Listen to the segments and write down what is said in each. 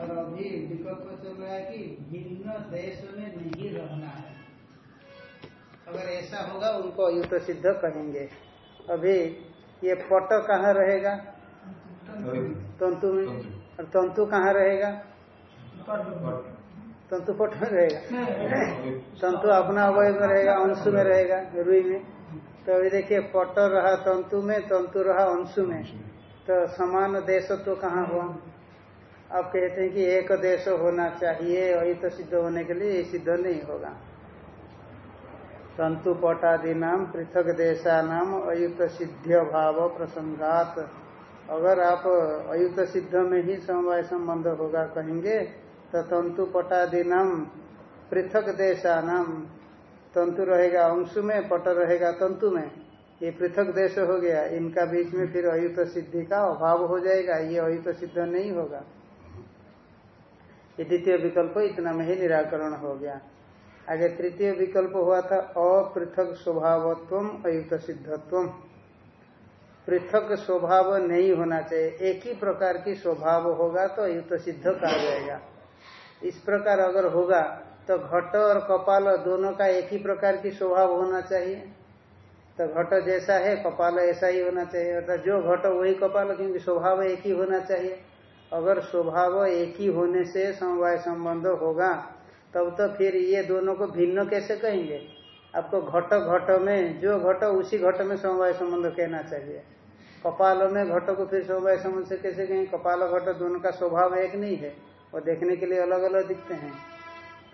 और अभी विकल्प चल रहा है कि भिन्न देश में नहीं रहना है। अगर ऐसा होगा, उनको अयुत सिद्ध कहेंगे अभी ये पट कहाँ रहेगा? तंतु में। और तंतु कहाँ रहेगा? तंतु पट में रहेगा। तंतु अपना अवय में रहेगा, अंशु में रहेगा, रुई में। तो अभी देखिए पट रहा तंतु में, तंतु रहा अंशु में। तो समान देश तो कहाँ हुआ? आप कहते हैं कि एक देश होना चाहिए, वही तो सिद्ध होने के लिए सिद्ध नहीं होगा। तंतु पटादि नाम पृथक देशा नाम अयुत सिद्ध भाव प्रसंगात। अगर आप अयुत सिद्ध में ही समवाय संबंध होगा कहेंगे तो तंतु पटादि नाम पृथक देशा नाम तंतु रहेगा अंशु में, पट रहेगा तंतु में। ये पृथक देश हो गया, इनका बीच में फिर अयुत सिद्धि का अभाव हो जाएगा, ये अयुत सिद्ध नहीं होगा। ये द्वितीय विकल्प इतना में ही निराकरण हो गया। आगे तृतीय विकल्प हुआ था अपृथक स्वभावत्व अयुक्त सिद्धत्व पृथक स्वभाव नहीं होना चाहिए। एक ही प्रकार की स्वभाव होगा तो अयुत सिद्ध कहा जाएगा। इस प्रकार अगर होगा तो घट और कपाल दोनों का एक ही प्रकार की स्वभाव होना चाहिए। तो घट जैसा है, कपाल ऐसा ही होना चाहिए। अर्थात जो घट वही कपाल, क्योंकि स्वभाव एक ही होना चाहिए। अगर स्वभाव एक ही होने से समवाय संबंध होगा, तब तो फिर ये दोनों को भिन्न कैसे कहेंगे? आपको घट घट में, जो घट उसी घट में समवाय संबंध कहना चाहिए। कपाल में घट को फिर समवाय संबंध से कैसे कहेंगे कपाल घट दोनों का स्वभाव एक नहीं है, और देखने के लिए अलग अलग दिखते हैं।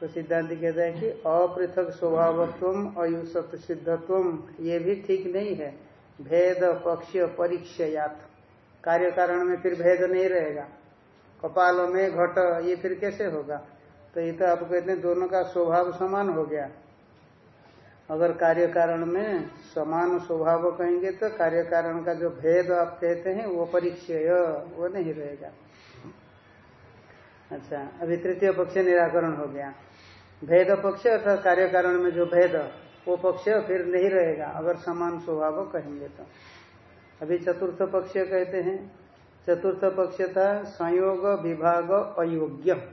तो सिद्धांत कहता है कि अपृथक स्वभावत्व अयुषत सिद्धत्व, ये भी ठीक नहीं है। भेद पक्ष परीक्षयात। कार्य कारण में फिर भेद नहीं रहेगा। कपाल में घट, ये फिर कैसे होगा? तो ये तो आप कहते हैं दोनों का स्वभाव समान हो गया। अगर कार्य कारण में समान स्वभाव कहेंगे तो कार्य कारण का जो भेद आप कहते हैं, वो परीक्षय वो नहीं रहेगा। अच्छा अभी तृतीय पक्ष निराकरण हो गया। भेद पक्ष अर्थात कार्य कारण में जो भेद, वो पक्ष फिर नहीं रहेगा, अगर समान स्वभाव कहेंगे तो। अभी चतुर्थ पक्ष कहते हैं चतुर्थ पक्ष था, संयोग, विभाग, अयोग्य।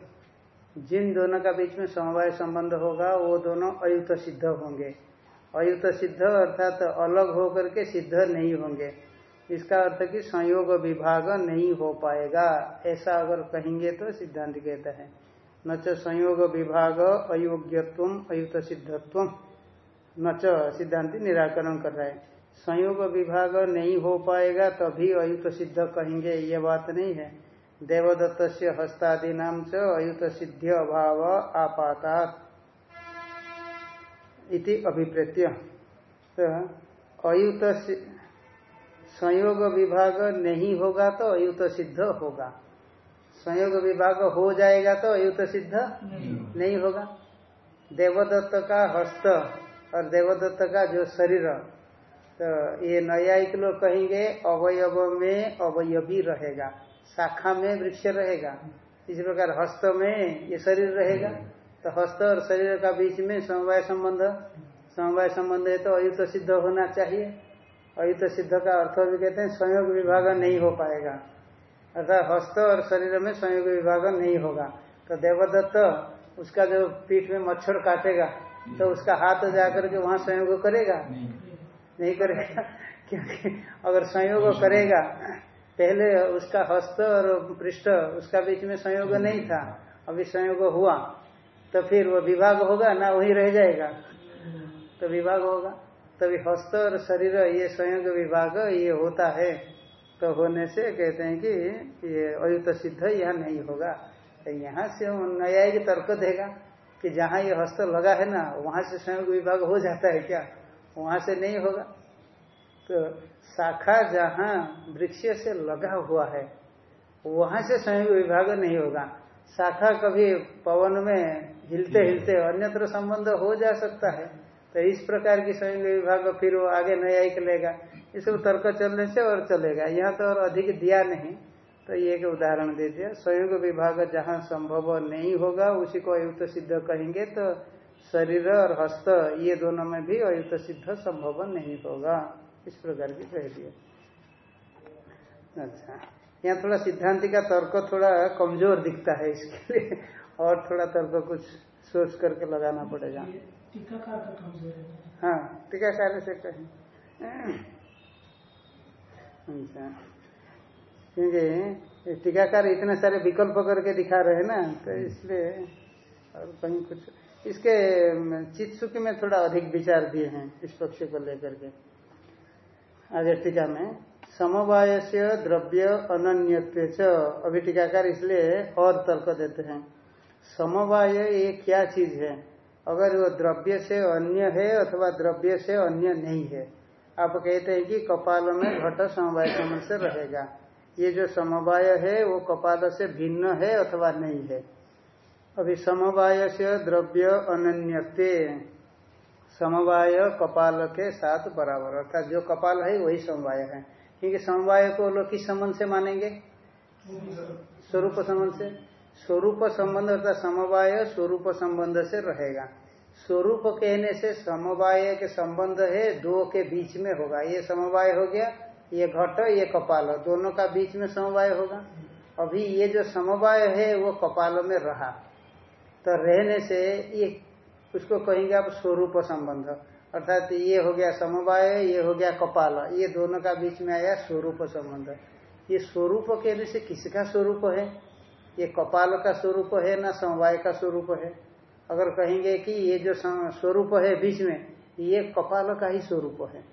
जिन दोनों का बीच में समवाय संबंध होगा, वो दोनों अयुत सिद्ध होंगे। अयुत सिद्ध अर्थात तो अलग होकर के सिद्ध नहीं होंगे। इसका अर्थ कि संयोग, विभाग नहीं हो पाएगा। ऐसा अगर कहेंगे तो सिद्धांत कहता है। न च संयोग, विभाग, अयोग्यत्व अयुत सिद्धत्व। न च सिद्धांति निराकरण कर रहा है। संयोग विभाग नहीं हो पाएगा तभी अयुत सिद्ध कहेंगे ये बात नहीं है। देवदत्त से हस्तादि नाम से अयुत सिद्ध अभाव आपाता इति अभिप्रेत्य। तो अयुत संयोग विभाग नहीं होगा तो अयुत सिद्ध होगा। संयोग विभाग हो जाएगा तो अयुत सिद्ध नहीं, नहीं होगा। देवदत्त का हस्त और देवदत्त का जो शरीर तो ये न्यायिक लोग कहेंगे, अवयव में अवयवी रहेगा। शाखा में वृक्ष रहेगा। इसी प्रकार हस्त में ये शरीर रहेगा। तो हस्त और शरीर का बीच में समवाय संबंध। समवाय संबंध है तो अयुत सिद्ध होना चाहिए। अयुत सिद्ध का अर्थ भी कहते हैं, संयोग विभाग नहीं हो पाएगा। अर्थात हस्त और शरीर में संयोग विभाग नहीं होगा। तो देवदत्त, उसका जो पीठ में मच्छर काटेगा तो उसका हाथ जाकर के वहाँ संयोग करेगा? नहीं, करेगा क्योंकि अगर संयोग करेगा पहले उसका हस्त और पृष्ठ उसका बीच में संयोग नहीं था अभी संयोग हुआ तो फिर वो विभाग होगा ना वही रह जाएगा। तो विभाग होगा। तभी हस्त और शरीर ये संयोग विभाग ये होता है। तो होने से कहते हैं कि ये अयुत सिद्ध यह नहीं होगा। तो यहाँ से न्यायिक तर्क देगा कि जहाँ ये हस्त लगा है ना वहाँ से संयोग विभाग हो जाता है क्या? वहाँ से नहीं होगा। तो शाखा जहाँ वृक्ष से लगा हुआ है, वहाँ से संयोग विभाग नहीं होगा। शाखा कभी पवन में हिलते हिलते अन्यत्र संबंध हो जा सकता है तो इस प्रकार की संयोग विभाग फिर वो आगे न्यायिक लेगा इसको तर्क चलने से और चलेगा। यहाँ तो और अधिक दिया नहीं। तो ये एक उदाहरण दे दिया। संयोग विभाग जहाँ संभव नहीं होगा, उसी को अयुक्त सिद्ध कहेंगे तो शरीर और हस्त ये दोनों में भी अयुक्त सिद्ध संभव नहीं होगा। इस प्रकार की कह दिया। अच्छा। यहाँ थोड़ा सिद्धांति का तर्क थोड़ा कमज़ोर दिखता है इसके लिए। और थोड़ा तर्क कुछ सोच करके लगाना पड़ेगा। हाँ। टीकाकार से कहें। अच्छा। क्योंकि टीकाकार इतने सारे विकल्प करके दिखा रहे हैं ना तो इसलिए और कहीं कुछ इसके चित्सुकी में थोड़ा अधिक विचार दिए हैं इस पक्ष को लेकर के। आगे टीका में समवाय से द्रव्य अनन्य अभी टीकाकार इसलिए और तर्क देते हैं। समवाय ये क्या चीज़ है? अगर वो द्रव्य से अन्य है अथवा द्रव्य से अन्य नहीं है, आप कहते हैं कि कपाल में घट समवाय समझ से रहेगा। ये जो समवाय है वो कपाल से भिन्न है अथवा नहीं है। अभी समवाय से द्रव्य अनन्यते। समवाय कपाल के साथ बराबर। अर्थात जो कपाल है, वही समवाय है। क्योंकि समवाय को लोग किस संबंध से मानेंगे। स्वरूप संबंध से। स्वरूप संबंध अर्थात समवाय स्वरूप संबंध से रहेगा। स्वरूप कहने से समवाय के संबंध है, दो के बीच में होगा। ये समवाय हो गया, ये घट, ये कपाल। दोनों का बीच में समवाय होगा। अभी ये जो समवाय है, वो कपाल में रहा। तो रहने से ये, उसको कहेंगे आप स्वरूप संबंध। अर्थात ये हो गया समवाय, ये हो गया कपाल। ये दोनों का बीच में आया स्वरूप संबंध। ये स्वरूप कहने से किसका स्वरूप है? ये कपाल का स्वरूप है ना समवाय का स्वरूप है? अगर कहेंगे कि ये जो स्वरूप है बीच में, ये कपाल का ही स्वरूप है।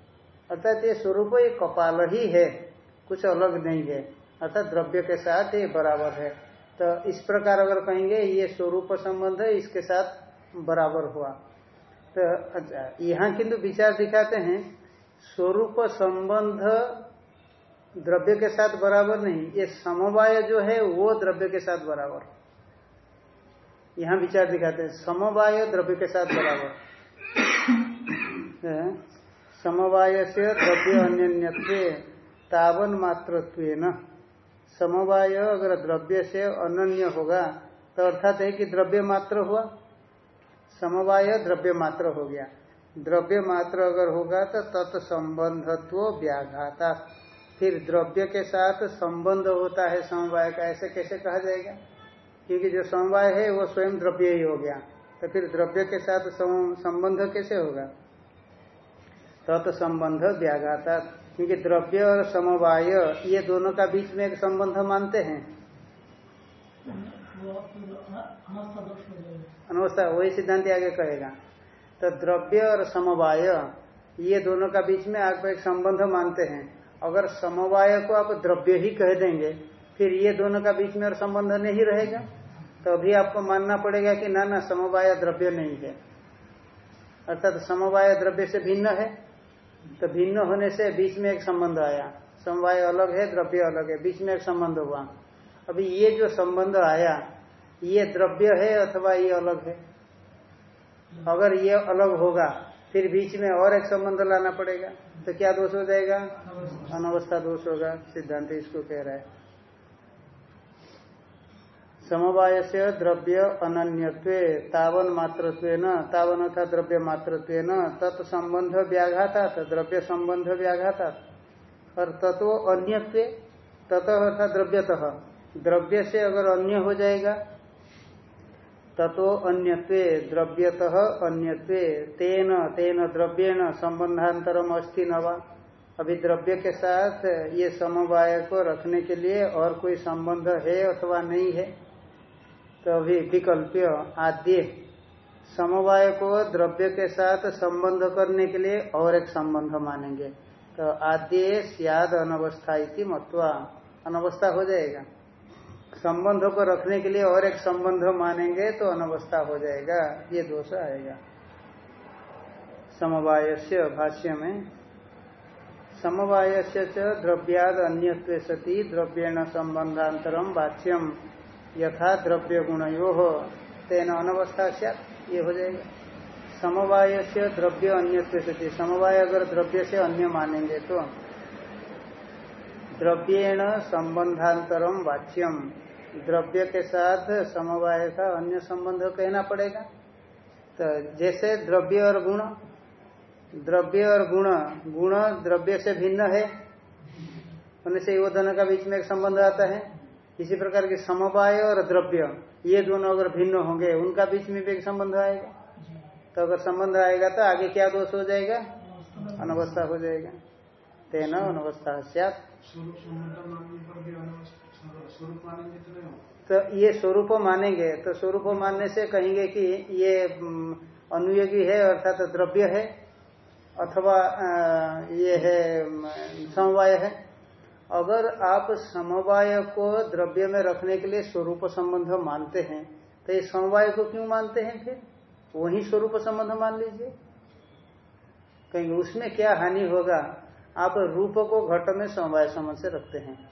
अर्थात ये स्वरूप ये कपाल ही है, कुछ अलग नहीं है। अर्थात द्रव्य के साथ ये बराबर है। तो इस प्रकार अगर कहेंगे, ये स्वरूप संबंध है, इसके साथ बराबर हुआ। तो अच्छा यहाँ किंतु विचार दिखाते हैं, स्वरूप संबंध द्रव्य के साथ बराबर नहीं, ये समवाय जो है, वो द्रव्य के साथ बराबर। यहाँ विचार दिखाते हैं, समवाय द्रव्य के साथ बराबर। समवाय से द्रव्य अन्य तावन मात्रत्व न समवाय अगर द्रव्य से अनन्य होगा तो अर्थात है कि द्रव्य मात्र हुआ। समवाय द्रव्य मात्र हो गया। द्रव्य मात्र अगर होगा तो तत्संबंधत्व व्याघाता। फिर द्रव्य के साथ संबंध होता है समवाय का, ऐसे कैसे कहा जाएगा? क्योंकि जो समवाय है, वो स्वयं द्रव्य ही हो गया। तो फिर द्रव्य के साथ संबंध कैसे होगा? तत्संबंध व्याघाता। क्योंकि द्रव्य और समवाय, ये दोनों का बीच में एक संबंध मानते हैं। अनवस्था, वही सिद्धांत आगे कहेगा। तो द्रव्य और समवाय, ये दोनों का बीच में आप एक संबंध मानते हैं। अगर समवाय को आप द्रव्य ही कह देंगे, फिर ये दोनों का बीच में और संबंध नहीं रहेगा। तो अभी आपको मानना पड़ेगा कि ना ना, समवाय द्रव्य नहीं है। अर्थात समवाय द्रव्य से भिन्न है। तो भिन्न होने से बीच में एक संबंध आया। समवाय अलग है, द्रव्य अलग है, बीच में एक संबंध हुआ। अभी ये जो संबंध आया, ये द्रव्य है अथवा ये अलग है? अगर ये अलग होगा, फिर बीच में और एक संबंध लाना पड़ेगा तो क्या दोष हो जाएगा? अनवस्था दोष होगा, सिद्धांत इसको कह रहा है। समवाय से द्रव्य अनन्यत्व तावन मात्रत्व न तावन था द्रव्य मात्रत्व तत्सबंध व्याघाता द्रव्य संबंध व्याघाता और तत्व अन्यत्व, ततः अर्थात द्रव्यतः। द्रव्य से अगर अन्य हो जाएगा, तत्व अन्यत्व, द्रव्यतः अन्यत्व, तेन तेन द्रव्येण संबंधांतरम अस्ति नवा अभी द्रव्य के साथ ये समवाय को रखने के लिए और कोई संबंध है अथवा नहीं है? तो अभी विकल्प आद्य। समवाय को द्रव्य के साथ संबंध करने के लिए और एक संबंध मानेंगे। तो आद्य सियाद अनवस्था इति मत्वा। अनवस्था हो जाएगा। संबंध को रखने के लिए और एक संबंध मानेंगे तो अनवस्था हो जाएगा। ये दोष आएगा। समवाय से भाष्य में समवाय से द्रव्याद अन्य सती द्रव्येण संबंधांतरम वाच्यम। यथा द्रव्य गुण यो हो तेना अनवस्था ये हो जाएगा। समवाय से द्रव्य अन्य से समवाय अगर द्रव्य से अन्य मानेंगे तो द्रव्येण संबंधांतरम वाच्यम द्रव्य के साथ समवाय का अन्य संबंध कहना पड़ेगा। तो जैसे द्रव्य और गुण, द्रव्य और गुण गुण द्रव्य से भिन्न है होने से वो का बीच में एक संबंध आता है। इसी प्रकार के समवाय और द्रव्य ये दोनों अगर भिन्न होंगे उनका बीच में भी एक संबंध आएगा। तो अगर संबंध आएगा तो आगे क्या दोष हो जाएगा? अनवस्था। हो जाएगा। तेना अनवस्था तो ये स्वरूप मानेंगे तो स्वरूप मानने से कहेंगे कि ये अनुयोगी है अर्थात तो द्रव्य है अथवा ये है समवाय है। अगर आप समवाय को द्रव्य में रखने के लिए स्वरूप संबंध मानते हैं तो ये समवाय को क्यों मानते हैं फिर? वही स्वरूप संबंध मान लीजिए। कहेंगे उसमें क्या हानि होगा? आप रूप को घट में समवाय संबंध से रखते हैं।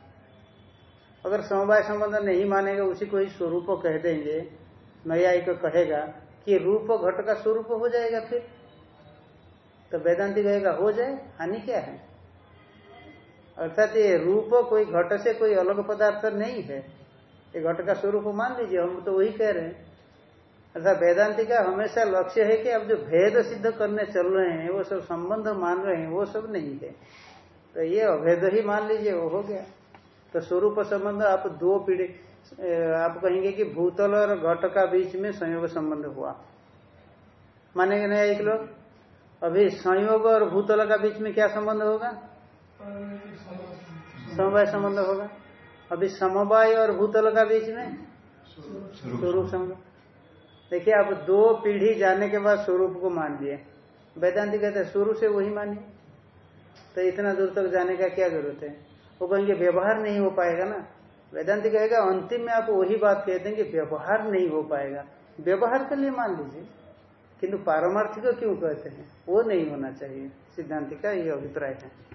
अगर समवाय संबंध नहीं मानेंगे, उसी को ही स्वरूप कह देंगे। न्यायिक कहेगा कि रूप घट का स्वरूप हो जाएगा फिर। तो वेदांति कहेगा, हो जाए, हानि क्या है? अर्थात ये रूप कोई घट से कोई अलग पदार्थ नहीं है। ये घट का स्वरूप मान लीजिए, हम तो वही कह रहे हैं। अर्थात वेदांति का हमेशा लक्ष्य है कि अब जो भेद सिद्ध करने चल रहे हैं, वो सब संबंध मान रहे हैं, वो सब नहीं है। तो ये अभेद ही मान लीजिए, वो हो गया। तो स्वरूप संबंध आप दो पीढ़ी आप कहेंगे कि भूतल और घट का बीच में संयोग संबंध हुआ। मानेंगे नहीं एक लोग? अभी संयोग और भूतल का बीच में क्या संबंध होगा? समवाय संबंध होगा। अभी समवाय और भूतल का बीच में स्वरूप संबंध। देखिए आप दो पीढ़ी जाने के बाद स्वरूप को मान लिए। वेदांति कहते हैं शुरू से वही मानिए। तो इतना दूर तक जाने का क्या ज़रूरत है? वो कहेंगे व्यवहार नहीं हो पाएगा ना। वेदांति कहेगा अंतिम में आप वही बात कहते हैं कि व्यवहार नहीं हो पाएगा। व्यवहार के लिए मान लीजिए। किंतु पारमार्थिक क्यों कहते हैं? वो नहीं होना चाहिए। सिद्धांति का ये अभिप्राय है।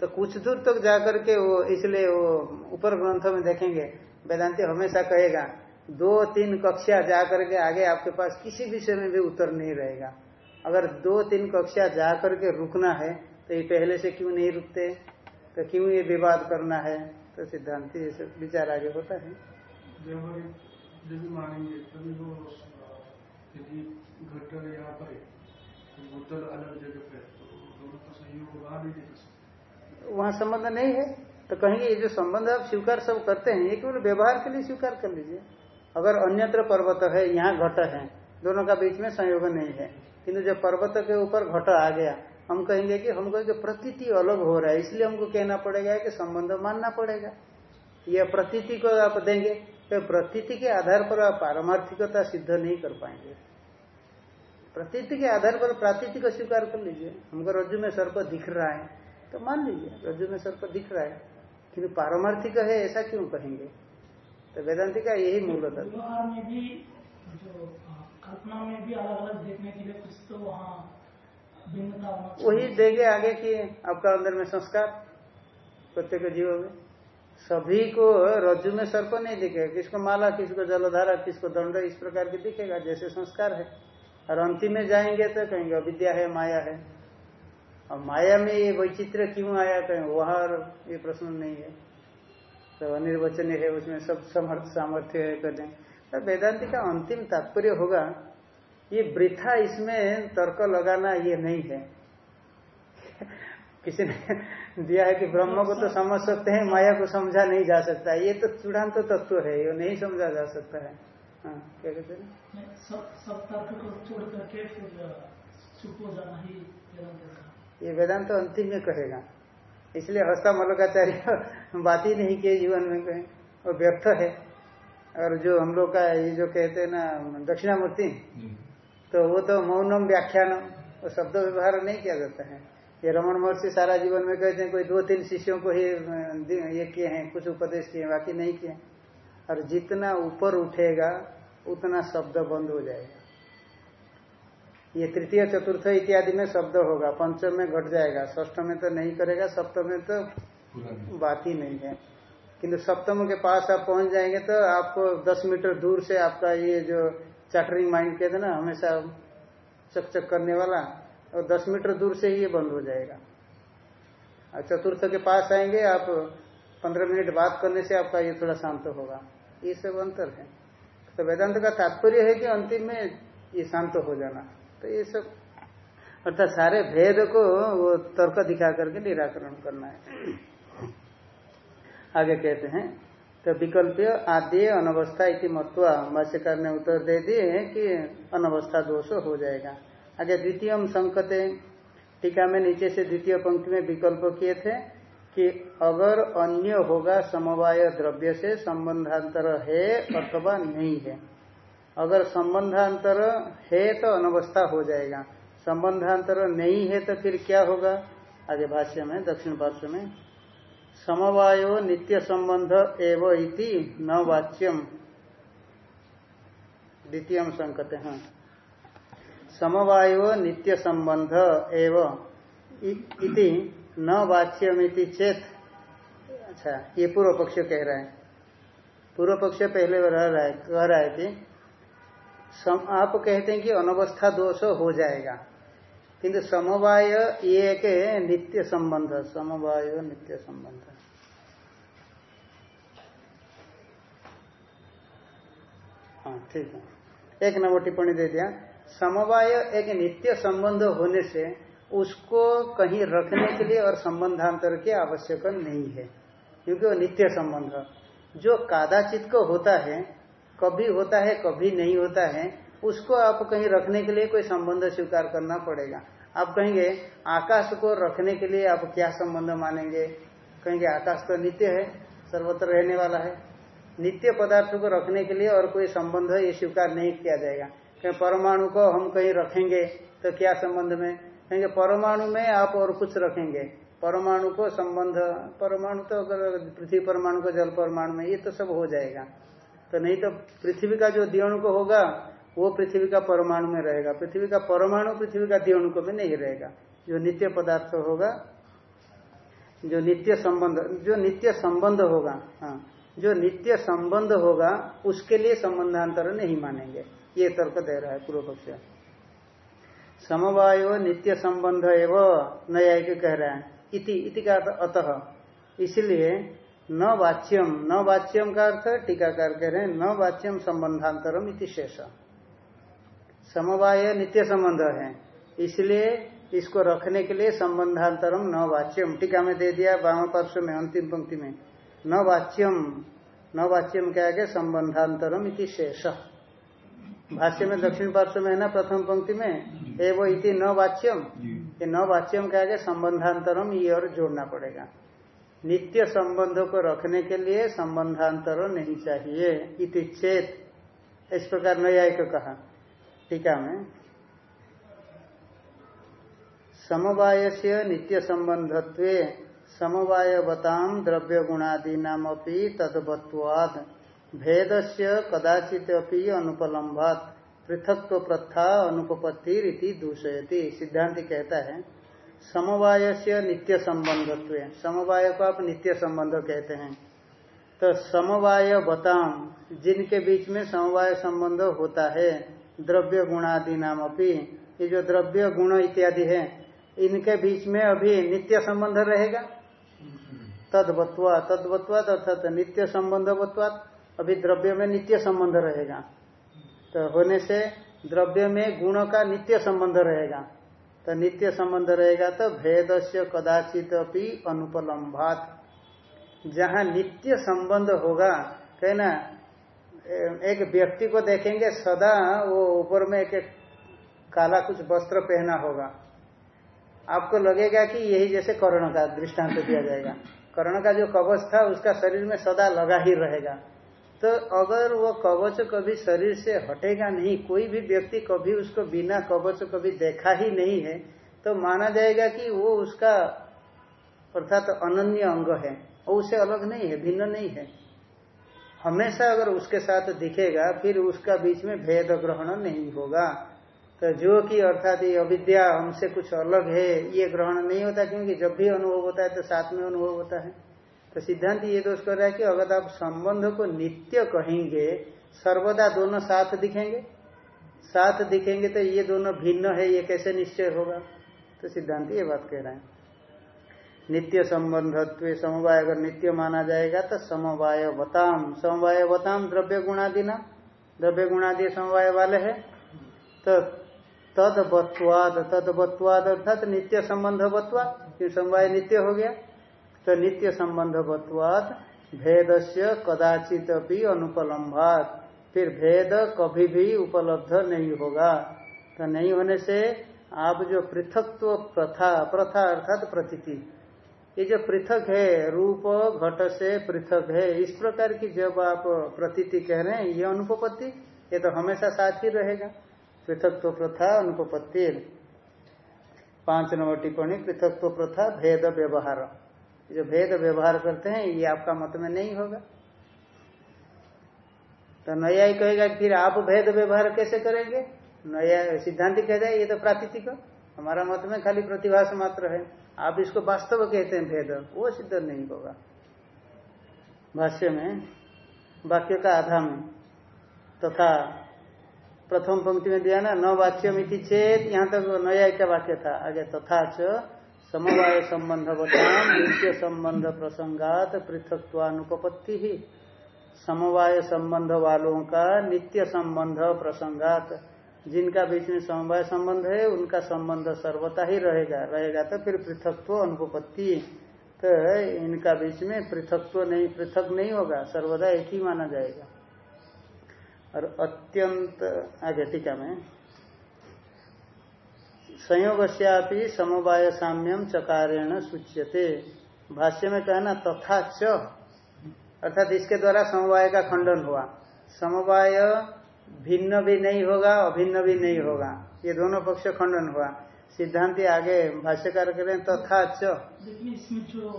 तो कुछ दूर तक जाकर के वो इसलिए वो ऊपर ग्रंथों में देखेंगे। वेदांति हमेशा कहेगा, दो तीन कक्षा जा करके आगे आपके पास किसी विषय में भी उत्तर नहीं रहेगा। अगर दो तीन कक्षा जा करके रुकना है तो ये पहले से क्यों नहीं रुकते? तो क्यों ये विवाद करना है? तो सिद्धांत विचार आगे होता है। मानेंगे यदि पर अलग जगह पे तो दोनों का वहाँ संबंध नहीं है तो कहेंगे ये जो संबंध आप स्वीकार सब करते हैं, ये केवल व्यवहार के लिए स्वीकार कर लीजिए। अगर अन्यत्र पर्वत है, यहाँ घट है, दोनों का बीच में संयोग नहीं है, किंतु जब पर्वत के ऊपर घट आ गया, हम कहेंगे कि हमको जो प्रतीति अलग हो रहा है, इसलिए हमको कहना पड़ेगा कि संबंध मानना पड़ेगा। यह प्रतीति को आप देंगे तो प्रतीति के आधार पर आप पारमार्थिकता सिद्ध नहीं कर पाएँगे। प्रतीति के आधार पर प्रातीति को स्वीकार कर लीजिए। हमको रज्जु में सर्प दिख रहा है तो मान लीजिए रज्जु में सर्प दिख रहा है किंतु पारमार्थिक है ऐसा क्यों कहेंगे? तो वेदांति का यही मूल तत्व कल्पना में भी अलग अलग देखने के लिए कुछ तो वहाँ वही देंगे आगे कि आपका अंदर में संस्कार प्रत्येक जीव में। सभी को रज्जु में सर्प नहीं दिखेगा। किसको माला किसको जलधारा किसको दंड इस प्रकार के दिखेगा जैसे संस्कार है। और अंतिम में जाएँगे तो कहेंगे अविद्या है माया है। और माया में ये वैचित्र क्यों आया कहें? वहाँ ये प्रश्न नहीं है। तो अनिर्वचन है, उसमें सब समर्थ, सामर्थ्य है, कर दें। तो वेदांति का अंतिम तात्पर्य होगा, ये वृथा इसमें तर्क लगाना ये नहीं है। किसी ने दिया है कि ब्रह्म को तो समझ सकते हैं, माया को समझा नहीं जा सकता ये तो चूड़ांत तो तत्व है, ये नहीं समझा जा सकता है। हाँ क्या कहते हैं? सब तर्क को छोड़ करके फिर जाना ही। ये वेदांत तो अंतिम में कहेगा। इसलिए हस्ता मलोकाचार्य बात ही नहीं किए जीवन में कहें। वो व्यर्थ है। और जो हम लोग का ये जो कहते हैं ना दक्षिणामूर्ति तो वो तो मौनम व्याख्यानम वो शब्द व्यवहार नहीं किया जाता है। ये रमन महर्षि सारा जीवन में कहते हैं कोई दो तीन शिष्यों को ही ये किए हैं कुछ उपदेश किए बाकी नहीं किए। और जितना ऊपर उठेगा उतना शब्द बंद हो जाएगा। ये तृतीय, चतुर्थ इत्यादि में शब्द होगा। पंचम में घट जाएगा। ष्ठ में तो नहीं करेगा, सप्तम में तो बात ही नहीं है। किंतु सप्तम के पास आप पहुँच जाएँगे तो आपको दस मीटर दूर से आपका ये जो चैटरिंग माइंड कहते ना, हमेशा चक चक करने वाला, और दस मीटर दूर से ही ये बंद हो जाएगा। और चतुर्थ के पास आएँगे, आप पंद्रह मिनट बात करने से आपका ये थोड़ा शांत होगा। ये सब अंतर है। तो वेदांत का तात्पर्य है कि अंतिम में ये शांत हो जाना। तो ये सब, अर्थात सारे भेद को वो तर्क दिखा करके निराकरण करना है। आगे कहते हैं तो विकल्प आद्य अनवस्था इति मत्वा, भाष्यकार ने उत्तर दे दिए कि अनवस्था दोष हो जाएगा। आगे द्वितीय संकते, टीका में नीचे से द्वितीय पंक्ति में विकल्प किए थे कि अगर अन्य होगा समवाय द्रव्य से संबंधांतर है अथवा नहीं है। अगर संबंधांतर है तो अनवस्था हो जाएगा। संबंधांतर नहीं है तो फिर क्या होगा? आगे भाष्य में, दक्षिण पार्श्व में, समवायो नित्य संबंध एव इति न वाच्यम। द्वितीय संकते हैं। समवायो नित्य संबंध एव इति न वाच्यमिति चेत। अच्छा ये पूर्व पक्ष कह रहा है। पूर्व पक्ष पहले रह रहा है, कह रहा है कि सम, आप कहते हैं कि अनवस्था दोष हो जाएगा। किंतु समवाय एक नित्य संबंध समवाय नित्य संबंध। हाँ ठीक है। एक नंबर टिप्पणी दे दिया। समवाय एक नित्य संबंध होने से उसको कहीं रखने के लिए और संबंधांतर की आवश्यक नहीं है क्योंकि वो नित्य संबंध। जो कादाचित को होता है कभी होता है, कभी नहीं होता है, उसको आप कहीं रखने के लिए कोई संबंध स्वीकार करना पड़ेगा। आप कहेंगे, आकाश को रखने के लिए आप क्या संबंध मानेंगे? कहेंगे, आकाश तो नित्य है, सर्वत्र रहने वाला है। नित्य पदार्थ को रखने के लिए और कोई संबंध ये स्वीकार नहीं किया जाएगा। कहीं, परमाणु को हम कहीं रखेंगे तो क्या संबंध में? कहेंगे, परमाणु में आप और कुछ रखेंगे। परमाणु को संबंध, परमाणु तो अगर पृथ्वी परमाणु को जल परमाणु में, ये तो सब हो जाएगा। तो नहीं तो पृथ्वी का जो दियोणु को होगा, वो पृथ्वी का परमाणु में रहेगा। पृथ्वी का परमाणु पृथ्वी का दियोणुक में नहीं रहेगा। जो नित्य पदार्थ होगा, जो नित्य संबंध, जो नित्य संबंध होगा हाँ जो नित्य संबंध होगा, उसके लिए संबंधांतर नहीं मानेंगे। ये तर्क दे रहा है पूर्व पक्ष समवायो नित्य संबंध एवं न्यायिक कह रहा है। इति इति का अतः। इसलिए न वाच्यम न वाच्यम का अर्थ टीकाकार कह रहे हैं न वाच्यम संबंधांतरम इति शेष। समवाय नित्य संबंध है। इसलिए इसको रखने के लिए संबंधांतरम न वाच्यम टीका में दे दिया वाम पार्श्व में अंतिम पंक्ति में। न वाच्यम न वाच्यम क्या है संबंधांतरम इति शेष। भाष्य में दक्षिण पार्श्व में है ना प्रथम पंक्ति में? एवं इति न वाच्यम। ये न वाच्यम क्या है संबंधांतरम ये और जोड़ना पड़ेगा। नित्य संबंध को रखने के लिए संबंधांतर नहीं चाहिए, इति चेत। इस प्रकार न्यायिक कहा। टीका में। समवाय से नित्य संबंधत्व समवायवताम द्रव्य गुणादीनाम तदवत्वाद। भेद से कदाचित अनुपलम्बात पृथक्व प्रथा अनुपत्ति रीति दूषयती। सिद्धांत कहता है समवाय से नित्य संबंधत्व समवाय को आप नित्य संबंध कहते हैं। तो समवाय बताम जिनके बीच में समवाय संबंध होता है, द्रव्य गुणादि नाम अपनी ये जो द्रव्य गुण इत्यादि है, इनके बीच में अभी नित्य संबंध रहेगा? तदवत्वा तदवत्वाद अर्थात नित्य संबंध संबंधवत्वाद अभी द्रव्य में नित्य संबंध रहेगा। तो होने से द्रव्य में गुण का नित्य संबंध रहेगा। तो नित्य संबंध रहेगा तो भेद से कदाचित अपनी अनुपलम्भात। जहाँ नित्य संबंध होगा कहना एक व्यक्ति को देखेंगे सदा वो ऊपर में एक, एक काला कुछ वस्त्र पहना होगा। आपको लगेगा कि यही जैसे कर्ण का दृष्टांत दिया जाएगा। कर्ण का जो कवच था उसका शरीर में सदा लगा ही रहेगा। तो अगर वो कवच कभी शरीर से हटेगा नहीं, कोई भी व्यक्ति कभी उसको बिना कवच कभी देखा ही नहीं है तो माना जाएगा कि वो उसका अर्थात तो अनन्य अंग है, और उसे अलग नहीं है, भिन्न नहीं है। हमेशा अगर उसके साथ दिखेगा, फिर उसका बीच में भेद ग्रहण नहीं होगा। तो जो कि अर्थात ये अविद्या हमसे कुछ अलग है, ये ग्रहण नहीं होता, क्योंकि जब भी अनुभव होता है तो साथ में अनुभव होता है। तो सिद्धांत ये दोष कर रहा है कि अगर आप संबंध को नित्य कहेंगे, सर्वदा दोनों साथ दिखेंगे। साथ दिखेंगे तो ये दोनों भिन्न है, ये कैसे निश्चय होगा? तो सिद्धांत ये बात कह रहा है। नित्य संबंधत्व समवाय अगर नित्य माना जाएगा तो समवाय बताम समवाय बताम द्रव्य गुणादि ना द्रव्य गुणादि समवाय वाले है। तो तदवत्वाद तदवत्वाद अर्थात नित्य संबंध बत्वाद समवाय नित्य हो गया। तो नित्य संबंध बत्वाद भेद से कदाचित भी अनुपलम्भात। फिर भेद कभी भी उपलब्ध नहीं होगा। तो नहीं होने से आप जो पृथकत्व प्रथा प्रथा अर्थात प्रतीति, ये जो पृथक है, रूप, घट से पृथक है, इस प्रकार की जब आप प्रतीति कह रहे हैं, ये अनुपपत्ति, ये तो हमेशा साथ ही रहेगा। पृथकत्व प्रथा, अनुपपत्ति। पाँच नंबर टिप्पणी, पृथकत्व प्रथा, भेद व्यवहार। जो भेद व्यवहार करते हैं, ये आपका मत में नहीं होगा। तो नया ही कहेगा कि फिर आप भेद व्यवहार कैसे करेंगे? नया सिद्धांत कह जाए ये तो प्राकृतिक हमारा मत में खाली प्रतिभास मात्र है। आप इसको वास्तव कहते हैं भेद। वो सिद्ध नहीं होगा। भाष्य में, वाक्य का आधा में तथा तो प्रथम पंक्ति में दिया ना, न वाच्य मिति चेत, यहाँ तक तो नया का वाक्य था। आगे तथा च समवाय संबंध बताम नित्य संबंध प्रसंगात पृथकत्वानुपत्ति ही। समवाय संबंध वालों का नित्य संबंध प्रसंगात, जिनका बीच में समवाय संबंध है, उनका संबंध सर्वता ही रहेगा। रहेगा तो फिर पृथकत्व अनुपत्ति तो इनका बीच में पृथकत्व नहीं, पृथक नहीं होगा सर्वदा एक ही माना जाएगा। और अत्यंत, आगे टीका में संयोग समवाय साम्यम चकारेण सूच्यते। भाष्य में कहना तथा च अर्थात इसके द्वारा समवाय का खंडन हुआ। समवाय भिन्न भी नहीं होगा अभिन्न भी नहीं होगा। ये दोनों पक्ष खंडन हुआ। सिद्धांति आगे भाष्यकार करें तथा देखिए इसमें जो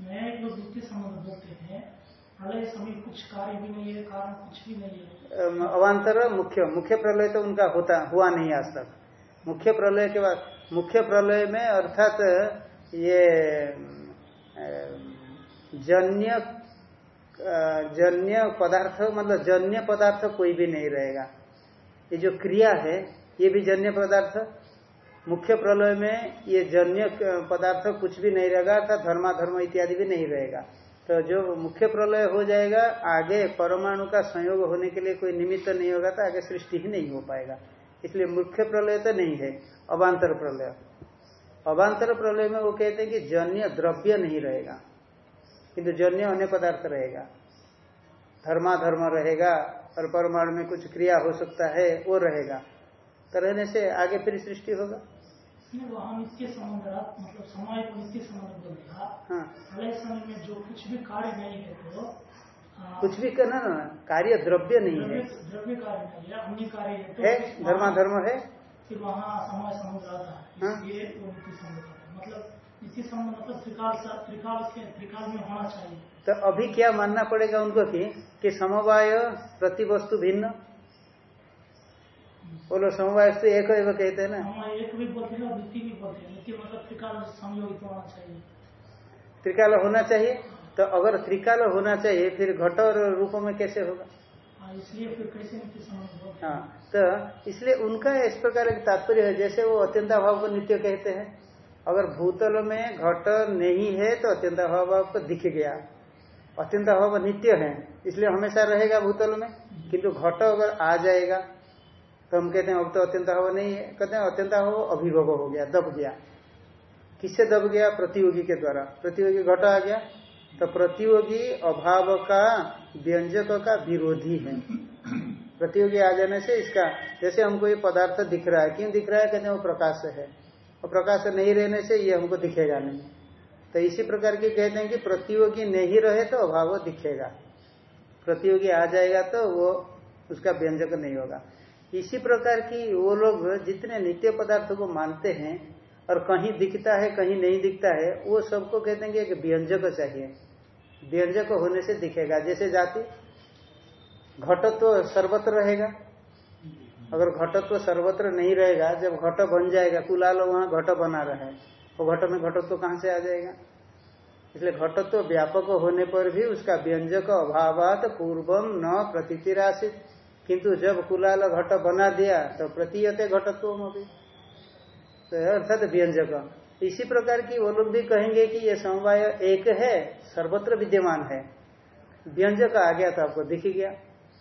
नया जो द्वितीय संबंध बोलते हैं समय कुछ कार्य भी नहीं है कारण कुछ भी नहीं है। अवान्तर मुख्य मुख्य प्रलय तो उनका होता हुआ नहीं आज तक। मुख्य प्रलय के बाद, मुख्य प्रलय में अर्थात ये जन्य जन्य पदार्थ मतलब जन्य पदार्थ कोई भी नहीं रहेगा। ये जो क्रिया है, ये भी जन्य पदार्थ। मुख्य प्रलय में ये जन्य पदार्थ कुछ भी नहीं रहेगा, अर्थात धर्माधर्म इत्यादि भी नहीं रहेगा। तो जो मुख्य प्रलय हो जाएगा, आगे परमाणु का संयोग होने के लिए कोई निमित्त नहीं होगा तो आगे सृष्टि ही नहीं हो पाएगा। इसलिए मुख्य प्रलय तो नहीं है अवान्तर प्रलय। अवान्तर प्रलय में वो कहते हैं कि जन्य द्रव्य नहीं रहेगा किंतु जन्य अन्य पदार्थ रहेगा। धर्माधर्म रहेगा और परमाणु में कुछ क्रिया हो सकता है वो रहेगा। तो रहने से आगे फिर सृष्टि होगा। नित्य मतलब समय को बोल हाँ। समय में जो कुछ भी कार्य नहीं है तो कुछ भी करना ना कार्य द्रव्य नहीं है। द्रव्य कार्य है है, तो धर्माधर्म है? फिर वहाँ समय समुद्र आता है? हाँ? ये मतलब मतलब त्रिकाल में होना चाहिए। तो अभी क्या मानना पड़ेगा उनको कि कि समवाय प्रति वस्तु भिन्न? बोलो समवाय तो एक कहते हैं ना। एक भी बोलते हैं भी बोलते हैं। मतलब त्रिकाल संयोगित होना चाहिए। त्रिकाल होना चाहिए? तो अगर त्रिकाल होना चाहिए फिर घट और रूप में कैसे होगा? हाँ, इसलिए फिर कैसे हाँ तो इसलिए उनका इस प्रकार का तात्पर्य है जैसे वो अत्यंताभाव को नित्य कहते हैं। अगर भूतल में घट नहीं है तो अत्यंत अभाव आपको दिख गया। अत्यंत अभाव नित्य है इसलिए हमेशा रहेगा भूतल में। किंतु घट अगर आ जाएगा तो हम कहते हैं अब तो अत्यंत अभाव नहीं है। कहते हैं अत्यंत अभाव अभिभव हो गया दब गया। किससे दब गया? प्रतियोगी के द्वारा। प्रतियोगी घट आ गया तो प्रतियोगी अभाव का, व्यंजक का विरोधी है। प्रतियोगी आ जाने से इसका, जैसे हमको ये पदार्थ दिख रहा है, क्यों दिख रहा है? कहते हैं वो प्रकाश है। और प्रकाश नहीं रहने से ये हमको दिखेगा नहीं। तो इसी प्रकार की कहते हैं कि प्रतियोगी नहीं रहे तो अभाव दिखेगा। प्रतियोगी आ जाएगा तो वो उसका व्यंजक नहीं होगा। इसी प्रकार की वो लोग जितने नित्य पदार्थों को मानते हैं और कहीं दिखता है, कहीं नहीं दिखता है, वो सबको कहते हैं कि एक व्यंजक चाहिए। व्यंजक होने से दिखेगा। जैसे जाति, घटत्व तो सर्वत्र रहेगा। अगर घटत्व तो सर्वत्र नहीं रहेगा, जब घट बन जाएगा, कुलाल वहाँ घट बना रहा। वो घट में घटत्व तो कहाँ से आ जाएगा? इसलिए घटत्व तो व्यापक होने पर भी उसका व्यंजक अभाव पूर्वम न प्रतीति राशित किंतु जब कुलाल घट बना दिया तो प्रतीयते घटत्व भी तो अर्थात व्यंजक। इसी प्रकार की वो लोग भी कहेंगे कि ये समवाय एक है सर्वत्र विद्यमान है। व्यंजक आ गया तो आपको दिख गया।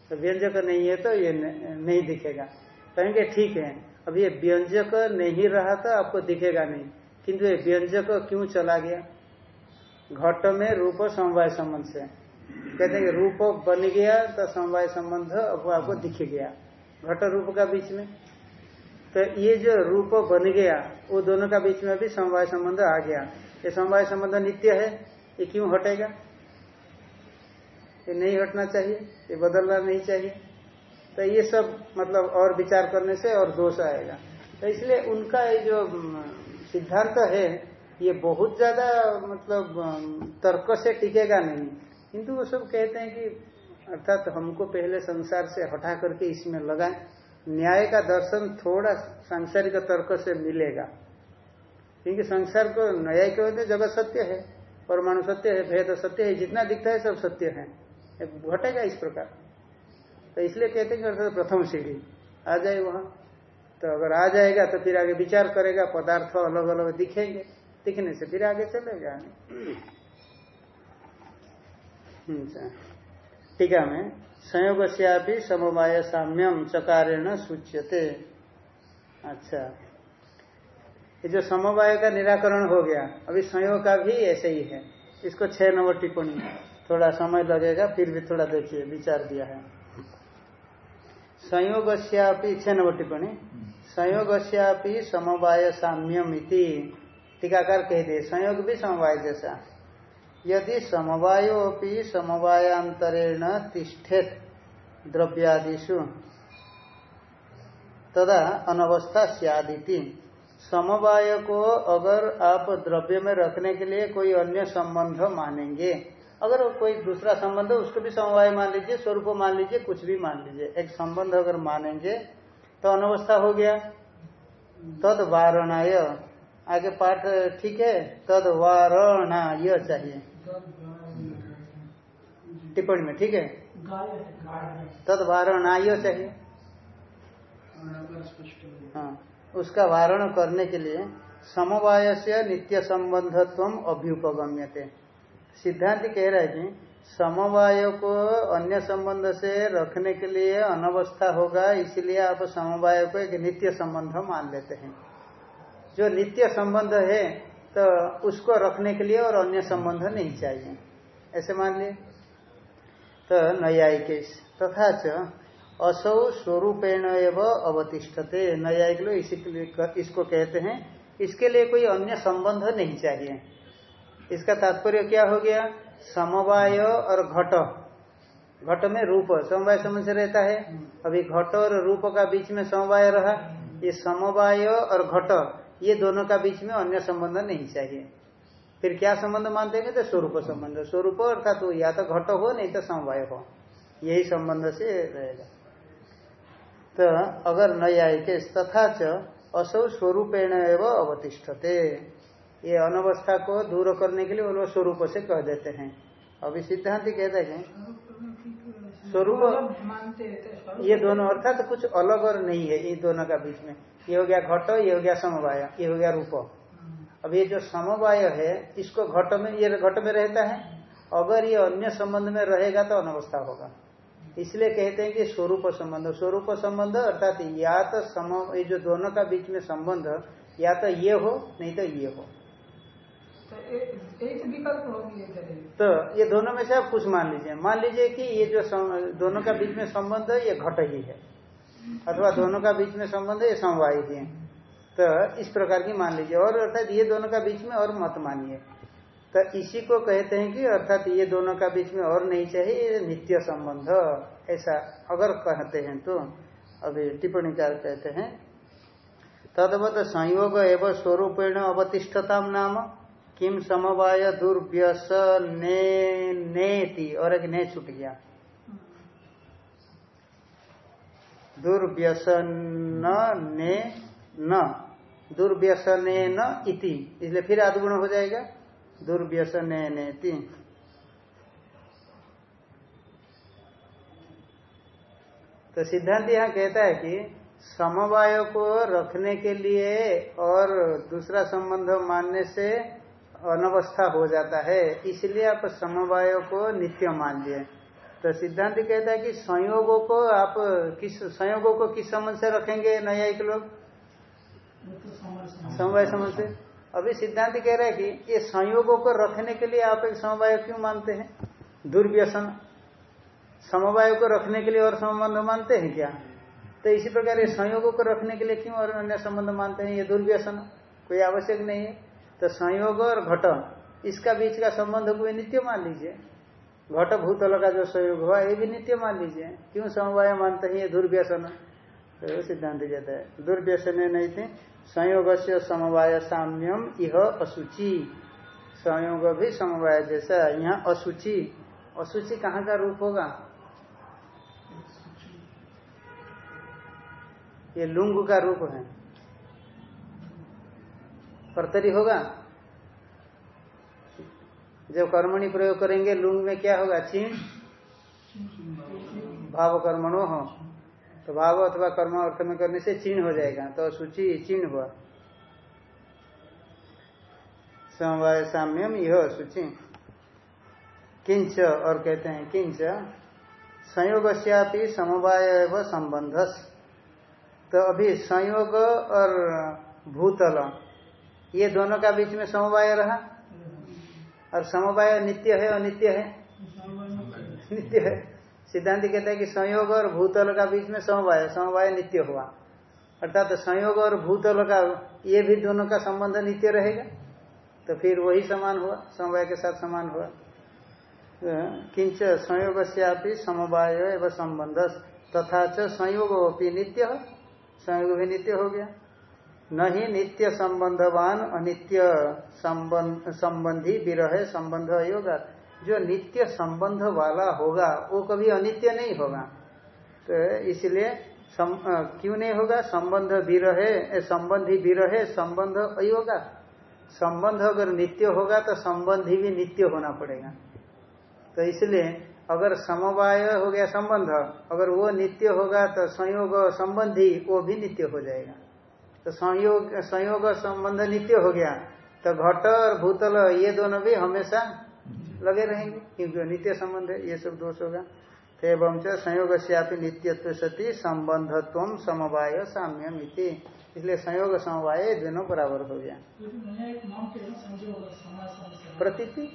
तो व्यंजक नहीं है तो ये नहीं दिखेगा। कहेंगे, ठीक है, अब ये व्यंजक नहीं रहा तो आपको दिखेगा नहीं। किंतु ये व्यंजक क्यों चला गया? घट में रूप समवाय संबंध से। कहते हैं रूप बन गया तो समवाय संबंध अब आपको दिख गया। घट रूप का बीच में। तो ये जो रूप बन गया, वो दोनों का बीच में भी समवाय संबंध आ गया। ये समवाय संबंध नित्य है। ये क्यों हटेगा? ये नहीं हटना चाहिए, ये बदलना नहीं चाहिए। तो ये सब मतलब और विचार करने से और दोष आएगा। तो इसलिए उनका ये जो सिद्धांत है, ये बहुत ज़्यादा मतलब तर्क से टिकेगा नहीं। किंतु वो सब कहते हैं कि, अर्थात तो हमको पहले संसार से हटा करके इसमें लगाए। न्याय का दर्शन थोड़ा सांसारिक तर्क से मिलेगा। क्योंकि संसार को न्याय के होते जगत सत्य है। परमाणु सत्य है, भेद सत्य है, जितना दिखता है सब सत्य है। घटेगा इस प्रकार। तो इसलिए कहते हैं कि प्रथम सीढ़ी। आ जाए वहाँ। तो अगर आ जाएगा तो फिर आगे विचार करेगा, पदार्थ अलग अलग दिखेंगे। दिखने से फिर आगे चलेगा। ठीक है में संयोग समवाय साम्यम चकारेण सूच्यते। अच्छा। ये जो समवाय का निराकरण हो गया, अभी संयोग का भी ऐसे ही है। इसको छह नंबर टिप्पणी, थोड़ा समय लगेगा, फिर भी थोड़ा देखिए, विचार दिया है। संयोग छह नंबर टिप्पणी संयोग समवाय साम्यम इति, टीकाकार कह दिए संयोग भी समवाय जैसा। यदि समवायोपि समवायांतरेण तिष्ठेत द्रव्यादिशु तदा अनवस्था सियादिति। समवाय को अगर आप द्रव्य में रखने के लिए कोई अन्य संबंध मानेंगे। अगर कोई दूसरा संबंध उसको भी समवाय मान लीजिए स्वरूप मान लीजिए कुछ भी मान लीजिए। एक संबंध अगर मानेंगे तो अनवस्था हो गया। तद वारणाय आगे पाठ ठीक है? तद वारणाय चाहिए। टिप्पणी में ठीक है? तद वारणाय चाहिए हाँ। उसका वारण करने के लिए समवाय से नित्य संबंधत्व अभ्युपगम्य थे सिद्धांत कह रहा है कि समवाय को अन्य संबंध से रखने के लिए अनवस्था होगा, इसलिए आप समवाय को एक नित्य संबंध मान लेते हैं। जो नित्य संबंध है तो उसको रखने के लिए और अन्य संबंध नहीं चाहिए। ऐसे मान लिए? तो न्यायिक तथा च असौ स्वरूपेण एवं अवतिष्ठते। न्यायिक लोग इसको कहते हैं। इसके लिए कोई अन्य संबंध नहीं चाहिए। इसका तात्पर्य क्या हो गया? समवाय और घट। घट में रूप, समवाय समझ रहता है। अभी घट और रूप का बीच में समवाय रहा। ये समवाय और घट, ये दोनों का बीच में अन्य संबंध नहीं चाहिए। फिर क्या संबंध मानते हैं? तो स्वरूप संबंध। स्वरूप अर्थात तो या तो घट हो, नहीं तो समवाय हो। यही संबंध से रहेगा। तो अगर न्यायिक तथा च असौ स्वरूपेण एवं अवतिष्ठते। ये अनवस्था को दूर करने के लिए वो स्वरूप से कह देते हैं। अभी सिद्धांत कहते हैं, स्वरूप ये दोनों अर्थात तो कुछ अलग और नहीं है, इन दोनों का बीच में। ये हो गया घट, ये हो गया समवाय, ये हो गया रूप। अब ये जो समवाय है, इसको घट में ये घट में रहता है। अगर ये अन्य संबंध में रहेगा तो अनवस्था होगा। इसलिए कहते हैं कि स्वरूप संबंध। स्वरूप संबंध अर्थात या तो सम ये जो दोनों का बीच में संबंध या तो ये हो नहीं तो ये हो। तो एक विकल्प होगी तो ये दोनों में से आप कुछ मान लीजिए। मान लीजिए कि ये जो दोनों का बीच में संबंध है ये घट ही है। अथवा दोनों का बीच में संबंध ये समवाय ही है। तो इस प्रकार की मान लीजिए। और अर्थात ये दोनों का बीच में और मत मानिए। तो इसी को कहते हैं कि अर्थात ये दोनों का बीच में और नहीं चाहिए, ये नित्य संबंध। ऐसा अगर कहते हैं तो अभी टिप्पणी टिप्पणीकार कहते हैं? तदवत संयोग एवं स्वरूपेण अवतिष्ठता नाम किम समवाय दुर्व्यस ने और एक ने छूट गया। दुर्व्यसन ने, न दुर्व्यसन इति, इसलिए फिर आदगुण हो जाएगा। दुर्व्यसन नेति। तो सिद्धांत यहाँ कहता है कि समवाय को रखने के लिए और दूसरा संबंध मानने से अनवस्था हो जाता है इसलिए आप समवाय को नित्य मान लिए। तो सिद्धांत कहता है कि संयोगों को आप किस संयोगों को किस संबंध से रखेंगे न्यायिक लोग? समवाय संबंध से। अभी सिद्धांत कह रहे हैं कि ये संयोगों को रखने के लिए आप एक समवाय क्यों मानते हैं? दुर्व्यसन। समवाय को रखने के लिए और संबंध मानते हैं क्या? तो इसी प्रकार ये संयोगों को रखने के लिए क्यों और अन्य संबंध मानते हैं? ये दुर्व्यसन, कोई आवश्यक नहीं है। तो संयोग और घट, इसका बीच का संबंध को नित्य मान लीजिए। घट भूतल का जो संयोग हुआ, ये भी नित्य मान लीजिए। क्यों समवाय मानते हैं ये दुर्व्यसन? तो सिद्धांत कहता है, दुर्व्यसन नहीं थे। संयोग से समवाय साम्यम यह असुचि संयोग भी समवाय, जैसा यहाँ असुचि असुचि कहाँ का रूप होगा? ये लुंग का रूप है। कर्तरी होगा? जब कर्मणि प्रयोग करेंगे, लुंग में क्या होगा? चिन्ह भाव कर्मणो हो। तो भाव अथवा कर्म अर्थ में करने से चिन्ह हो जाएगा तो सूची चिन्ह हुआ। समवाय साम्यम यह सूची। किंच और कहते हैं किंच संयोग समवाय एवं संबंध तो अभी संयोग और भूतल ये दोनों का बीच में समवाय रहा? और समवाय नित्य है और नित्य है? नित्य है। सिद्धांत कहता है कि संयोग और भूतल का बीच में समवाय समवाय नित्य हुआ। अर्थात तो संयोग और भूतल का, ये भी दोनों का संबंध नित्य रहेगा। तो फिर वही समान हुआ, समवाय के साथ समान हुआ। किंच संयोग से समवाय एवं संबंध तथा च संयोग नित्य। संयोग भी नित्य हो गया। नहीं नित्य संबंधवान अनित्य संबंधी विरह संबंध होगा जो नित्य संबंध वाला होगा, वो कभी अनित्य नहीं होगा। तो इसलिए क्यों नहीं होगा? संबंध विरहे संबंधी विरहे, संबंध अयोगा। संबंध अगर नित्य होगा तो संबंधी भी नित्य होना पड़ेगा। तो इसलिए अगर समवाय हो गया संबंध, अगर वो नित्य होगा तो संयोग संबंधी वो भी नित्य हो जाएगा। तो संयोग संयोग संबंध नित्य हो गया तो घट और भूतल, ये दोनों भी हमेशा लगे रहेंगे क्योंकि नित्य संबंध है ये सब दोष होगा। तो एवं संयोग से नित्यत्व सती संबंधत्व समवाय साम्यम इति। इसलिए संयोग समवाय दोनों बराबर हो गया। प्रतीति।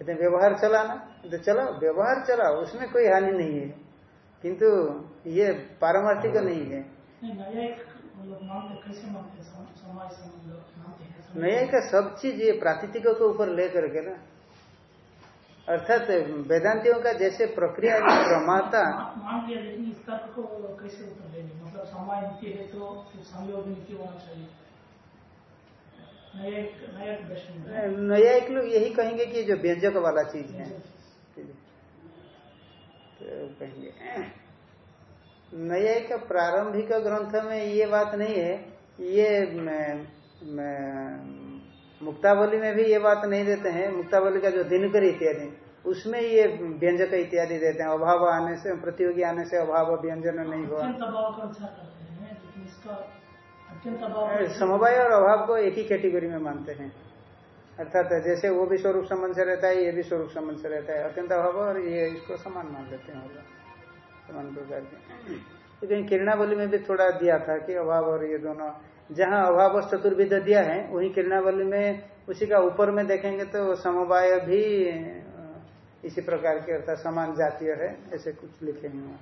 कहते व्यवहार चलाना तो चला व्यवहार चला उसमें कोई हानि नहीं है। किंतु ये पारमार्थिक नहीं है। नया का सब चीज़ ये प्राकृतिकों के ऊपर लेकर के ना अर्थात वेदांतियों का जैसे प्रक्रिया प्रमाता। मान लिया लेकिन इस तर्क को कैसे उत्तर मतलब समय नीति है तो संयोग नीति होना चाहिए। नया एक लोग यही कहेंगे कि जो व्यंजक वाला चीज़ है। तो कहेंगे नया का प्रारंभिक ग्रंथ में ये बात नहीं है। ये मुक्तावली में भी ये बात नहीं देते हैं। मुक्तावली का जो दिनकर इत्यादि उसमें ये व्यंजक इत्यादि देते हैं। अभाव आने से प्रतियोगी आने से अभाव व्यंजन नहीं हुआ। समवाय और अभाव को एक ही कैटेगरी में मानते हैं। अर्थात जैसे वो भी स्वरूप संबंध से रहता है ये भी स्वरूप संबंध से रहता है। अत्यंत अभाव और ये इसको समान मान लेते हैं। होगा समान प्रकार के। लेकिन किरणावली में भी थोड़ा दिया था कि अभाव और ये दोनों जहाँ अभाव चतुर्विद दिया है वही किरणावली में, उसी का ऊपर में देखेंगे तो समवाय भी इसी प्रकार के अर्थात समान जातीय है, ऐसे कुछ लिखे हुए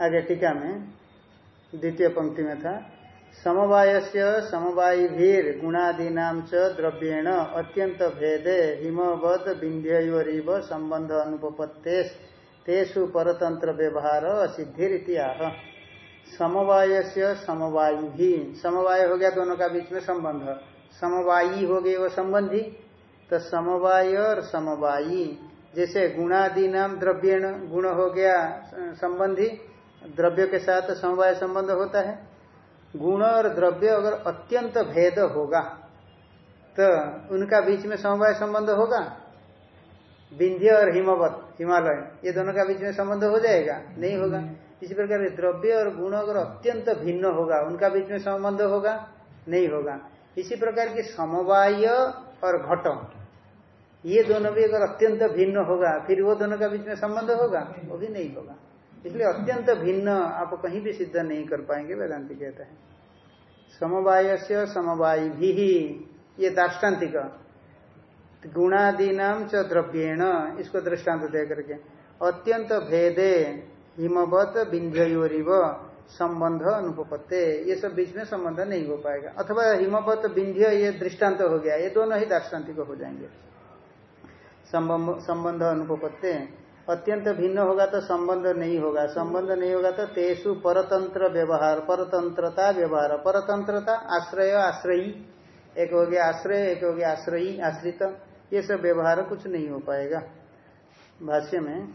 आगे टीका में, द्वितीय पंक्ति में था समवाय से समवायीभीर गुणादीना च द्रव्येण अत्यंत भेदे हिमवद बिंध्यरिव संबंध अनुपत्ते तेषु परतंत्र व्यवहार असिद्धि आह समवाय। से समवायु भी समवाय हो गया दोनों का बीच में संबंध। समवायी हो गए वो संबंधी। तो समवाय और समवायी। जैसे गुणादि नाम द्रव्यण गुण हो गया संबंधी, द्रव्य के साथ समवाय संबंध होता है। गुण और द्रव्य अगर अत्यंत भेद होगा तो उनका बीच में समवाय संबंध होगा। विंध्य और हिमवत हिमालय ये दोनों का बीच में संबंध हो जाएगा? नहीं होगा। इसी प्रकार द्रव्य और गुण अगर अत्यंत भिन्न होगा उनका बीच में संबंध होगा? नहीं होगा। इसी प्रकार की समवाय और घट ये दोनों भी अगर अत्यंत भिन्न होगा फिर वो दोनों का बीच में संबंध होगा? वो भी नहीं होगा। इसलिए अत्यंत भिन्न आप कहीं भी सिद्ध नहीं कर पाएँगे वेदांति कहते हैं। समवाय से समवाय भी ये दाष्टान्तिक। गुणादीनाम च द्रव्येण, इसको दृष्टांत दे करके। अत्यंत भेदे, हिमवत बिंध्योरिव संबंध अनुपत्ते ये सब बीच में संबंध नहीं हो पाएगा। अथवा हिमवत, बिंध्य, ये दृष्टांत हो गया, ये दोनों ही दार्शांतिक हो जाएँगे। संबंध अनुपत्ते अत्यंत भिन्न होगा तो संबंध नहीं होगा, संबंध नहीं होगा तो तेसु परतंत्र व्यवहार, परतंत्रता व्यवहार, परतंत्रता आश्रय, आश्रयी, एक हो गया आश्रय, एक हो गया आश्रयी, आश्रित। ये सब व्यवहार कुछ नहीं हो पाएगा। भाष्य में,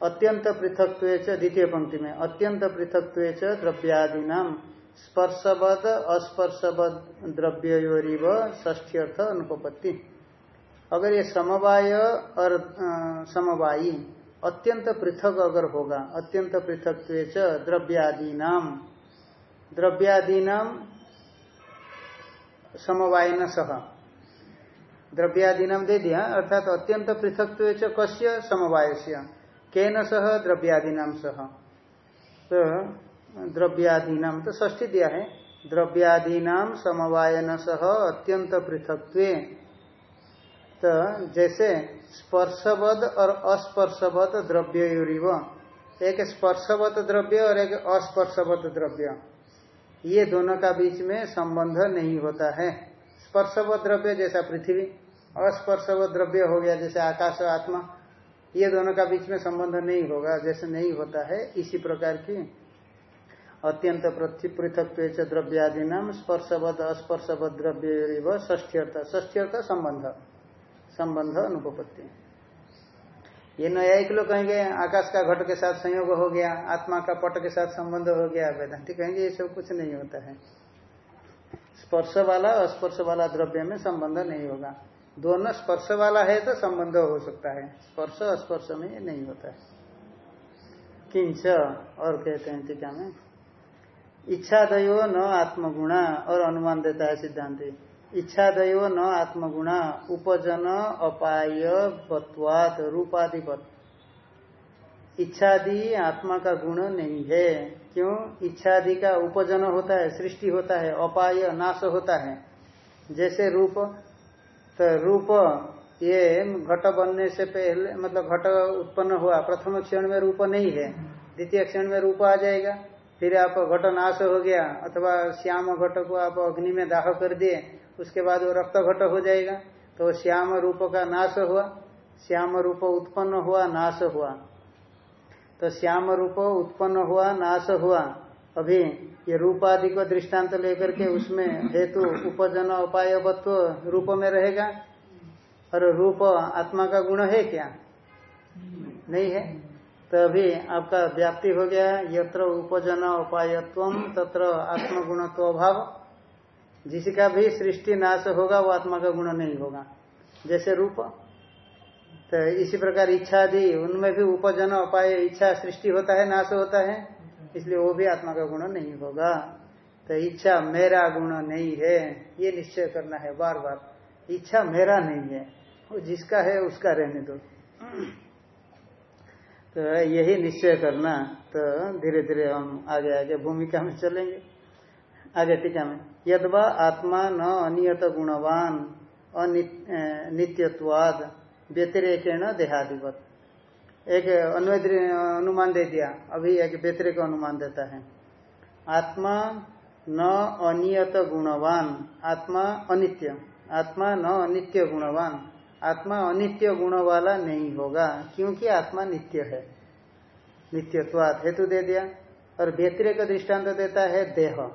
अत्यंत पृथकत्व द्वितीय पंक्ति में, अत्यंत पृथकत्व द्रव्यादीना, स्पर्शवद, अस्पर्शवद द्रव्योरिव ष्ठ्यर्थ अनुपत्ति अगर ये समवाय और समवायी, अत्यंत पृथक अगर होगा, अत्यंत पृथक द्रव्यादीनाम द्रव्यादीनाम समवाय न सह द्रव्यादीनम दे दिया, अर्थात अत्यंत पृथक कश्य समवाय से केन सह द्रव्यादीनाम सह? तो द्रव्यादीनाम तो ष्ठी दिया है। द्रव्यादीनाम समवायन सह अत्यंत पृथक तो जैसे स्पर्शवद और अस्पर्शवद द्रव्य एक स्पर्शवत द्रव्य और एक अस्पर्शवत द्रव्य। ये दोनों का बीच में संबंध नहीं होता है। स्पर्शवत द्रव्य जैसा पृथ्वी अस्पर्शवत द्रव्य हो गया, जैसे आकाश और आत्मा, ये दोनों का बीच में संबंध नहीं होगा, जैसे नहीं होता है, इसी प्रकार की अत्यंत पृथक द्रव्यादि नाम स्पर्शवद अस्पर्शवद द्रव्य ष्ठ्यर्थ ष्ठ्यर्थ संबंध। संबंध अनुपत्ति ये न्यायिक लोग कहेंगे, आकाश का घट के साथ संयोग हो गया, आत्मा का पट के साथ संबंध हो गया, वेदांति कहेंगे, ये सब कुछ नहीं होता है। स्पर्श वाला अस्पर्श वाला द्रव्य में संबंध नहीं होगा। दोनों स्पर्श वाला है तो संबंध हो सकता है। स्पर्श स्पर्श में ये नहीं होता है। किंच, और कहते हैं टीका में इच्छादयो न आत्मगुणा, और अनुमान देता है सिद्धांत। इच्छादयो न आत्मगुणा, उपजन अपाय बत्वात रूपाधिपत। इच्छादि आत्मा का गुण नहीं है। क्यों? इच्छादि का उपजन होता है, सृष्टि होता है, अपाय नाश होता है। जैसे रूप तो रूप ये घट बनने से पहले मतलब घट उत्पन्न हुआ, प्रथम क्षण में रूप नहीं है, द्वितीय क्षण में रूप आ जाएगा, फिर आप घट नाश हो गया, अथवा श्याम घट को आप अग्नि में दाह कर दिए, उसके बाद वो रक्त घट हो जाएगा तो श्याम रूप का नाश हुआ, श्याम रूप उत्पन्न हुआ, नाश हुआ। तो श्याम रूप उत्पन्न हुआ, नाश हुआ। अभी ये रूप आदि को दृष्टांत लेकर के उसमें हेतु, उपजन उपायवत्व रूप में रहेगा? और रूप आत्मा का गुण है क्या? नहीं है? तो अभी आपका व्याप्ति हो गया, यत्र उपजन, उपायत्व, तत्र आत्मगुणत्व अभाव जिसका भी सृष्टि नाश होगा, वो आत्मा का गुण नहीं होगा। जैसे रूप। तो इसी प्रकार इच्छा आदि उनमें भी उपजन, उपाय, इच्छा सृष्टि होता है, नाश होता है। इसलिए वो भी आत्मा का गुण नहीं होगा। तो इच्छा मेरा गुण नहीं है, ये निश्चय करना है बार बार इच्छा मेरा नहीं है, वो जिसका है उसका रहने दो। तो यही निश्चय करना तो धीरे धीरे हम आगे आगे भूमिका में चलेंगे। आगे टीका में, यदवा आत्मा न अनियत गुणवान अनित्यत्वाद व्यतिरेकेण देहादिवत। एक अन्वय अनुमान दे दिया। अभी एक व्यतिरिक अनुमान देता है। आत्मा न अनियत गुणवान। आत्मा अनित्य। आत्मा न अनित्य गुणवान। आत्मा अनित्य गुण वाला नहीं होगा, क्योंकि आत्मा नित्य है। नित्यत्वात हेतु दे दिया। और व्यतिरिक दृष्टांत देता है देह।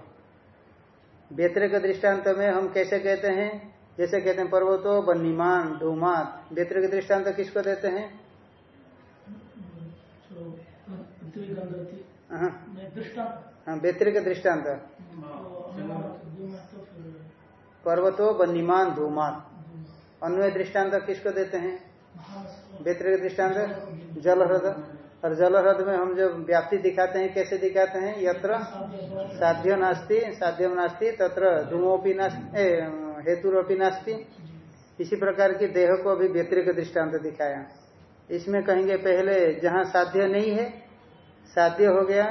व्यतिरिक दृष्टांत में हम कैसे कहते हैं? जैसे कहते हैं पर्वतो बन्नीमान धूमात। व्यतिरिक दृष्टांत किसको देते हैं? हाँ। व्यतिरिक दृष्टांत पर्वतो बन्नीमान धूमान। अन्वय दृष्टांत किसको देते हैं? व्यतिरिक दृष्टांत जलह्रद और जलह्रद में हम जो व्याप्ति दिखाते हैं, कैसे दिखाते हैं? यत्र साध्य नास्ति साध्यम नास्ति, तत्र धूमोपी नास्ति हेतुरोपी नास्ति। इसी प्रकार की देह को अभी व्यतिरिक दृष्टांत दिखाया। इसमें कहेंगे, पहले जहाँ साध्य नहीं है साध्य हो गया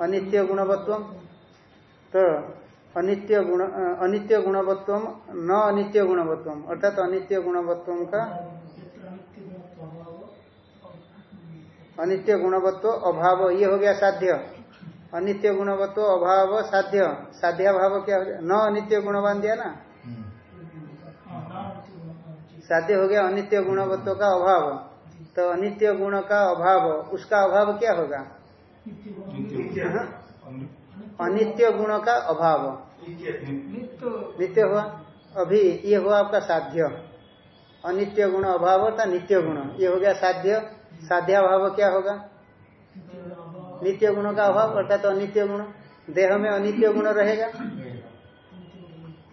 अनित्य गुणवत्व तो अनित्य गुण अनित्य गुणवत्व न अनित्य गुणवत्व अर्थात अनित्य गुणवत्व का अनित्य गुणवत्व अभाव ये हो गया साध्य। अनित्य गुणवत्व अभाव साध्य। साध्या भाव क्या हो गया? न अनित्य गुणवान दिया ना? साध्य हो गया अनित्य गुणवत्व का अभाव। तो अनित्य गुण का अभाव, उसका अभाव क्या होगा? अनित्य गुण का अभाव। नित्य हुआ? अभी ये हुआ आपका साध्य। अनित्य गुण अभाव था, नित्य गुण। ये हो गया साध्य। साध्याभाव क्या होगा? नित्य गुण का अभाव, अर्थात तो अनित्य गुण। देह में अनित्य गुण रहेगा?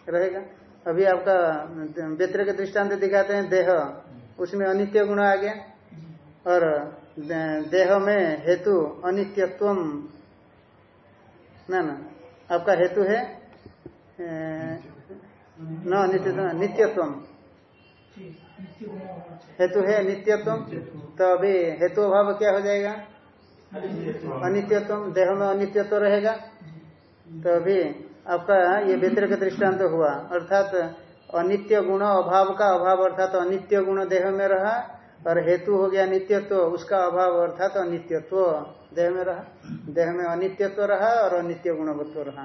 रहेगा। अभी आपका वेत्र के दृष्टांत दिखाते हैं, देह। उसमें अनित्य गुण आ गया। और देह में हेतु अनित्यत्व ना ना, आपका हेतु है न, नित्य नित्यत्व हेतु है नित्यत्व तो अभी हेतु अभाव क्या हो जाएगा? अनित्यत्व देह में अनित्यत्व रहेगा। तो अभी आपका ये व्यतिरिक दृष्टांत हुआ, अर्थात अनित्य गुण अभाव का अभाव, अर्थात अनित्य गुण देह में रहा और हेतु हो गया नित्यत्व, उसका अभाव अर्थात तो अनित्यत्व। देह में रहा। देह में अनित्यत्व रहा और अनित्य गुणवत्व रहा।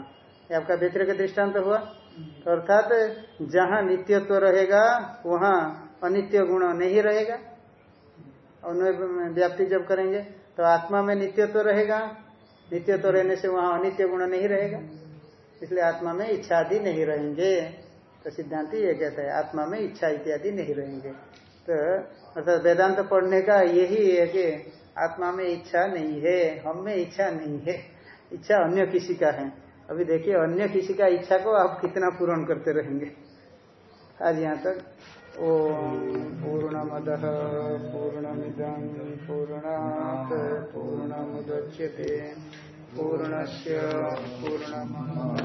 ये आपका व्यतिरिक दृष्टांत हुआ। अर्थात जहाँ नित्यत्व रहेगा, वहाँ अनित्य गुण नहीं रहेगा। व्याप्ति जब करेंगे तो आत्मा में नित्यत्व रहेगा। नित्यत्व रहने से वहाँ अनित्य गुण नहीं रहेगा। इसलिए आत्मा में इच्छा आदि नहीं रहेंगे। तो सिद्धांत ये कहता है, आत्मा में इच्छा इत्यादि नहीं रहेंगे। तो अर्थात वेदांत पढ़ने का यही है कि आत्मा में इच्छा नहीं है, हम में इच्छा नहीं है। इच्छा अन्य किसी का है। अभी देखिए, अन्य किसी का इच्छा को आप कितना पूर्ण करते रहेंगे। आज यहाँ तक ओ पूर्ण ओम पूर्णमद पूर्णमिदं पूर्णात् पूर्णमुदच्यते। पूर्णस्य पूर्णमेव